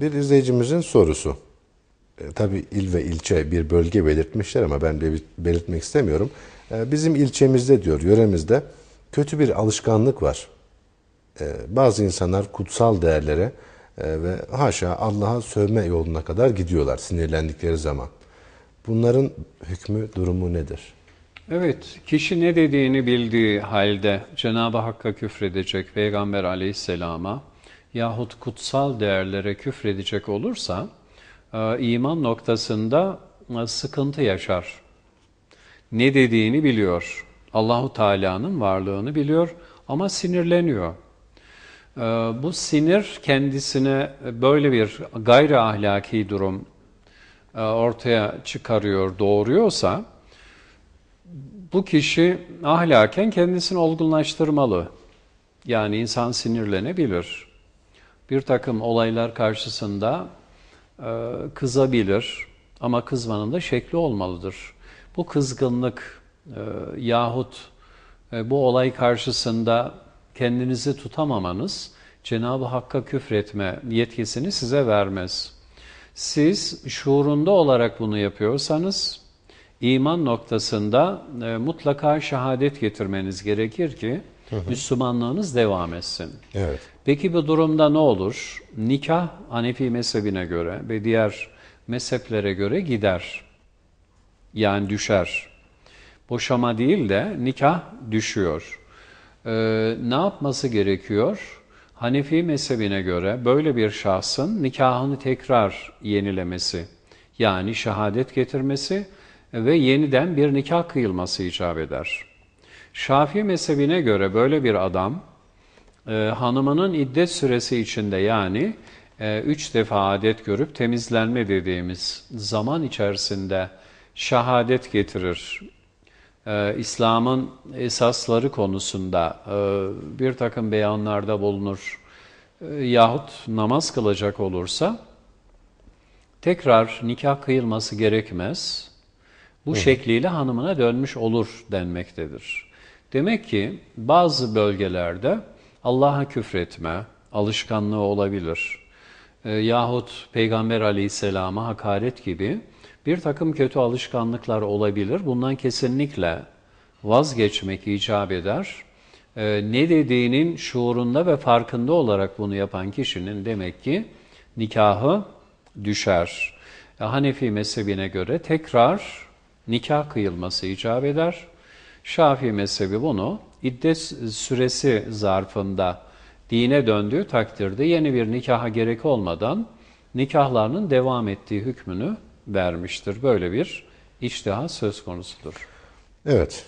bir izleyicimizin sorusu. E, tabii il ve ilçe bir bölge belirtmişler ama ben belirtmek istemiyorum. E, bizim ilçemizde diyor, yöremizde kötü bir alışkanlık var. E, bazı insanlar kutsal değerlere e, ve haşa Allah'a sövme yoluna kadar gidiyorlar sinirlendikleri zaman. Bunların hükmü, durumu nedir? Evet, kişi ne dediğini bildiği halde Cenab-ı Hakk'a küfredecek Peygamber aleyhisselama yahut kutsal değerlere küfredecek olursa e, iman noktasında e, sıkıntı yaşar. Ne dediğini biliyor. Allahu Teala'nın varlığını biliyor ama sinirleniyor. E, bu sinir kendisine böyle bir gayri ahlaki durum ortaya çıkarıyor, doğuruyorsa bu kişi ahlaken kendisini olgunlaştırmalı. Yani insan sinirlenebilir. Bir takım olaylar karşısında e, kızabilir ama kızmanın da şekli olmalıdır. Bu kızgınlık e, yahut e, bu olay karşısında kendinizi tutamamanız Cenab-ı Hakk'a küfretme yetkisini size vermez. Siz şuurunda olarak bunu yapıyorsanız iman noktasında e, mutlaka şehadet getirmeniz gerekir ki hı hı. Müslümanlığınız devam etsin. Evet. Peki bu durumda ne olur? Nikah Hanefi mezhebine göre ve diğer mezheplere göre gider. Yani düşer. Boşama değil de nikah düşüyor. Ee, ne yapması gerekiyor? Hanefi mezhebine göre böyle bir şahsın nikahını tekrar yenilemesi, yani şehadet getirmesi ve yeniden bir nikah kıyılması icap eder. Şafii mezhebine göre böyle bir adam e, hanımının iddet süresi içinde yani e, üç defa adet görüp temizlenme dediğimiz zaman içerisinde şehadet getirir. E, İslam'ın esasları konusunda e, bir takım beyanlarda bulunur e, yahut namaz kılacak olursa tekrar nikah kıyılması gerekmez bu Hı. şekliyle hanımına dönmüş olur denmektedir. Demek ki bazı bölgelerde Allah'a küfretme alışkanlığı olabilir. E, yahut Peygamber aleyhisselama hakaret gibi bir takım kötü alışkanlıklar olabilir. Bundan kesinlikle vazgeçmek icap eder. E, ne dediğinin şuurunda ve farkında olarak bunu yapan kişinin demek ki nikahı düşer. E, Hanefi mezhebine göre tekrar nikah kıyılması icap eder. Şafii mezhebi bunu iddet süresi zarfında dine döndüğü takdirde yeni bir nikaha gerek olmadan nikahlarının devam ettiği hükmünü vermiştir. Böyle bir içtihat söz konusudur. Evet,